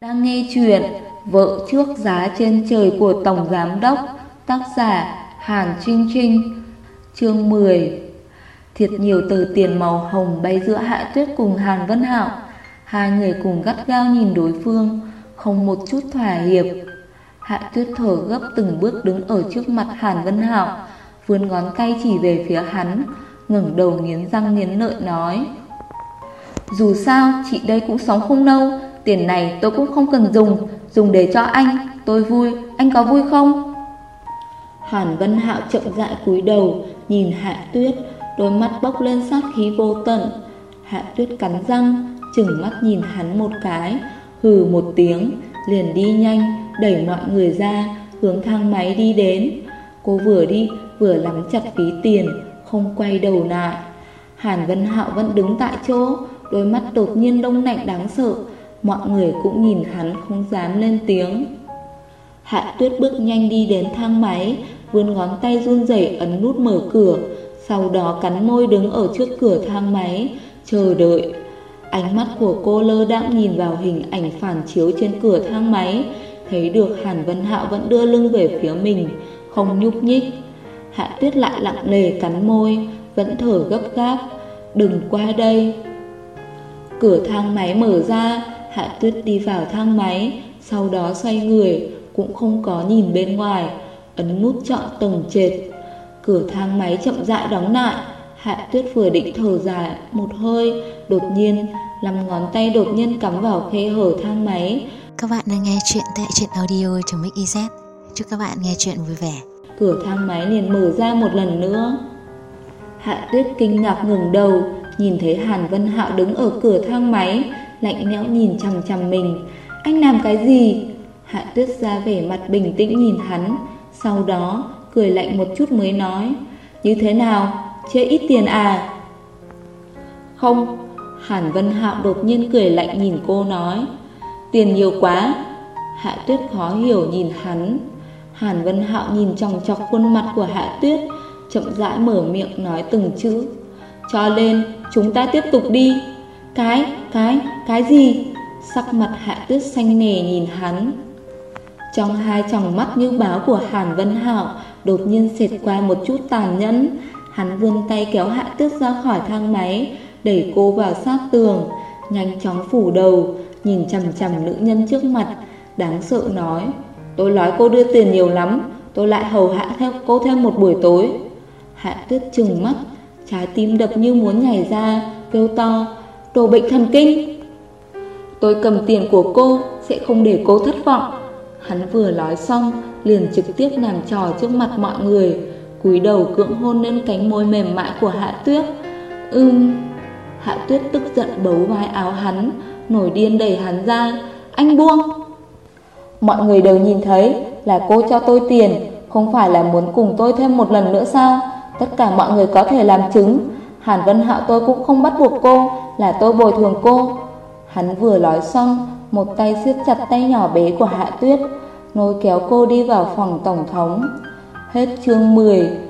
Đang nghe chuyện Vợ trước giá trên trời của Tổng Giám Đốc, Tác giả Hàn Trinh Trinh Chương 10 Thiệt nhiều tờ tiền màu hồng bay giữa Hạ Tuyết cùng Hàn Vân Hạo. Hai người cùng gắt gao nhìn đối phương, Không một chút thỏa hiệp. Hạ Tuyết thở gấp từng bước đứng ở trước mặt Hàn Vân Hạo, Vươn ngón tay chỉ về phía hắn, ngẩng đầu nghiến răng nghiến lợi nói, Dù sao, chị đây cũng sống không lâu Tiền này tôi cũng không cần dùng. Dùng để cho anh. Tôi vui, anh có vui không? Hàn Vân Hạo chậm rãi cúi đầu Nhìn Hạ Tuyết. Đôi mắt bốc lên sát khí vô tận. Hạ Tuyết cắn răng Chừng mắt nhìn hắn một cái. Hừ một tiếng Liền đi nhanh Đẩy mọi người ra Hướng thang máy đi đến. Cô vừa đi vừa nắm chặt ví tiền Không quay đầu lại. Hàn Vân Hạo vẫn đứng tại chỗ Đôi mắt đột nhiên đông lạnh đáng sợ. Mọi người cũng nhìn hắn không dám lên tiếng. Hạ tuyết bước nhanh đi đến thang máy, Vươn ngón tay run rẩy ấn nút mở cửa, Sau đó cắn môi đứng ở trước cửa thang máy, Chờ đợi. Ánh mắt của cô lơ đãng nhìn vào hình ảnh phản chiếu trên cửa thang máy, Thấy được Hàn Vân Hạo vẫn đưa lưng về phía mình, Không nhúc nhích. Hạ tuyết lại lặng lề cắn môi, Vẫn thở gấp gáp. Đừng qua đây. Cửa thang máy mở ra Hạ tuyết đi vào thang máy Sau đó xoay người Cũng không có nhìn bên ngoài. Ấn nút chọn tầng trệt. Cửa thang máy chậm rãi đóng lại. Hạ tuyết vừa định thở dài một hơi Đột nhiên Năm ngón tay đột nhiên cắm vào khe hở thang máy. Các bạn đang nghe chuyện tại truyện audio.mix.iz Chúc các bạn nghe chuyện vui vẻ. Cửa thang máy liền mở ra một lần nữa. Hạ tuyết kinh ngạc ngừng đầu Nhìn thấy Hàn Vân Hạo đứng ở cửa thang máy lạnh lẽo nhìn chằm chằm mình. Anh làm cái gì? Hạ tuyết ra vẻ mặt bình tĩnh nhìn hắn, sau đó cười lạnh một chút mới nói. Như thế nào? chưa ít tiền à? Không, Hàn Vân Hạo đột nhiên cười lạnh nhìn cô nói. Tiền nhiều quá. Hạ tuyết khó hiểu nhìn hắn. Hàn Vân Hạo nhìn chòng chọc khuôn mặt của Hạ tuyết, chậm rãi mở miệng nói từng chữ. Cho nên, chúng ta tiếp tục đi. Cái, cái, cái gì? Sắc mặt hạ tuyết xanh nề nhìn hắn. Trong hai tròng mắt như báo của Hàn Vân Hạo đột nhiên xẹt qua một chút tàn nhẫn. Hắn vươn tay kéo hạ tuyết ra khỏi thang máy, đẩy cô vào sát tường, nhanh chóng phủ đầu, nhìn chằm chằm nữ nhân trước mặt, đáng sợ nói. Tôi nói cô đưa tiền nhiều lắm, tôi lại hầu hạ theo cô thêm một buổi tối. Hạ tuyết trừng mắt, trái tim đập như muốn nhảy ra, kêu to, đồ bệnh thần kinh. Tôi cầm tiền của cô sẽ không để cô thất vọng. Hắn vừa nói xong, liền trực tiếp làm trò trước mặt mọi người, cúi đầu cưỡng hôn lên cánh môi mềm mại của Hạ Tuyết. Ưm. Hạ Tuyết tức giận bấu vai áo hắn, nổi điên đẩy hắn ra. Anh buông. Mọi người đều nhìn thấy là cô cho tôi tiền, không phải là muốn cùng tôi thêm một lần nữa sao? Tất cả mọi người có thể làm chứng. Hàn Vân Hạo tôi cũng không bắt buộc cô, là tôi bồi thường cô. Hắn vừa nói xong, một tay siết chặt tay nhỏ bé của Hạ Tuyết, nối kéo cô đi vào phòng tổng thống. Hết chương 10